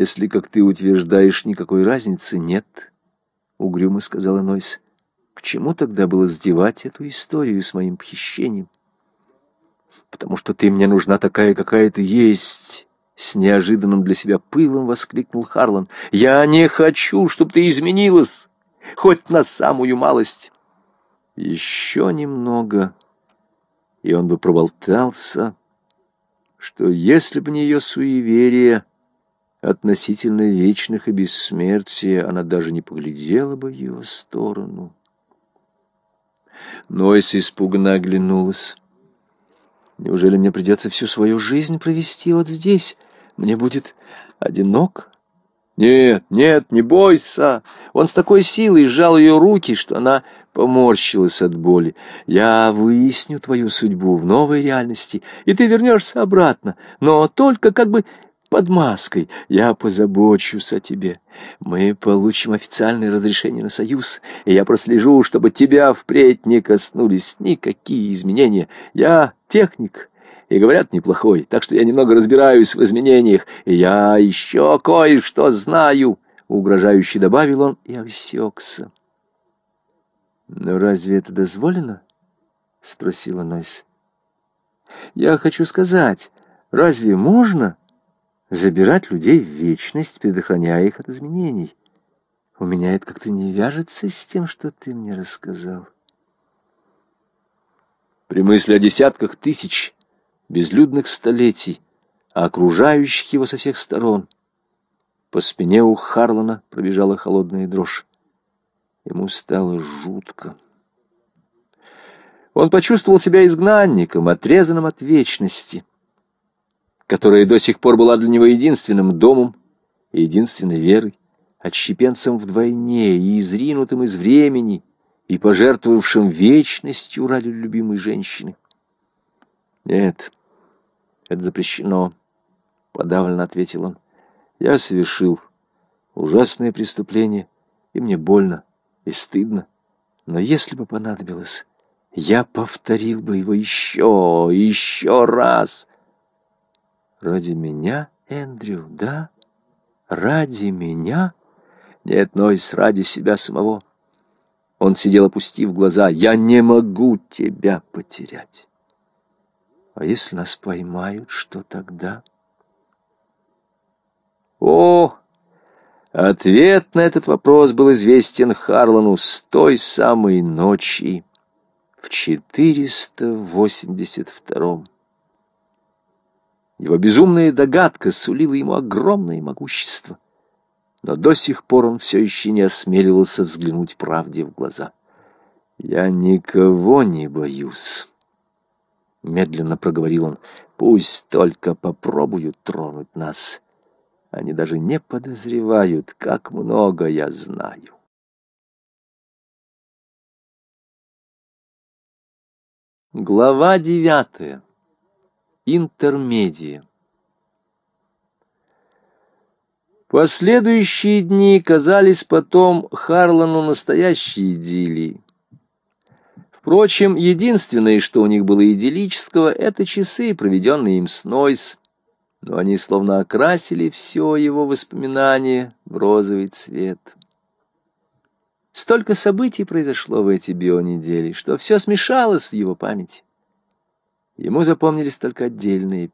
Если, как ты утверждаешь, никакой разницы нет, — угрюмо сказала Нойс, — к чему тогда было сдевать эту историю с моим похищением? Потому что ты мне нужна такая, какая ты есть. С неожиданным для себя пылом воскликнул Харлан. Я не хочу, чтобы ты изменилась, хоть на самую малость. Еще немного, и он бы проболтался, что если бы не ее суеверие относительно вечных и бессмертия, она даже не поглядела бы в его сторону. Нойс испуганно оглянулась. Неужели мне придется всю свою жизнь провести вот здесь? Мне будет одинок? Нет, нет, не бойся. Он с такой силой сжал ее руки, что она поморщилась от боли. Я выясню твою судьбу в новой реальности, и ты вернешься обратно, но только как бы под маской. Я позабочусь о тебе. Мы получим официальное разрешение на союз, и я прослежу, чтобы тебя впредь не коснулись никакие изменения. Я техник, и, говорят, неплохой, так что я немного разбираюсь в изменениях, и я еще кое-что знаю, — угрожающе добавил он и осекся. «Но разве это дозволено?» — спросила Нойс. «Я хочу сказать, разве можно забирать людей в вечность, предохраняя их от изменений? У меня это как-то не вяжется с тем, что ты мне рассказал». При мысли о десятках тысяч безлюдных столетий, окружающих его со всех сторон, по спине у Харлана пробежала холодная дрожь. Ему стало жутко. Он почувствовал себя изгнанником, отрезанным от вечности, которая до сих пор была для него единственным домом и единственной верой, отщепенцем вдвойне и изринутым из времени, и пожертвовавшим вечностью ради любимой женщины. Нет, это запрещено, — подавленно ответил он. Я совершил ужасное преступление, и мне больно и стыдно. Но если бы понадобилось, я повторил бы его еще еще раз. Ради меня, Эндрю, да? Ради меня? Нет, Нойс, ради себя самого. Он сидел, опустив глаза. Я не могу тебя потерять. А если нас поймают, что тогда? О, Ответ на этот вопрос был известен Харлану с той самой ночи в 482-м. Его безумная догадка сулила ему огромное могущество, но до сих пор он все еще не осмеливался взглянуть правде в глаза. «Я никого не боюсь», — медленно проговорил он, — «пусть только попробуют тронуть нас». Они даже не подозревают, как много я знаю. Глава девятая. Интермедия. Последующие дни казались потом Харлану настоящей идиллией. Впрочем, единственное, что у них было идиллического, это часы, проведенные им с Нойс, но они словно окрасили все его воспоминания в розовый цвет. Столько событий произошло в эти бионедели, что все смешалось в его памяти. Ему запомнились только отдельные